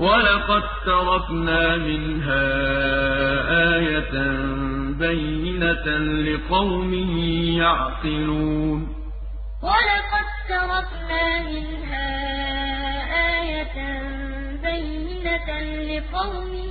وَلَقَد تَّرَكْنَا مِنْهَا آيَةً بَيِّنَةً لِّقَوْمٍ يَعْقِلُونَ وَلَقَد تَّرَكْنَا مِنْهَا آيَةً بَيِّنَةً لِّقَوْمٍ يَعْقِلُونَ